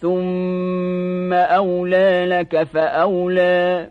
ثم أولى لك فأولى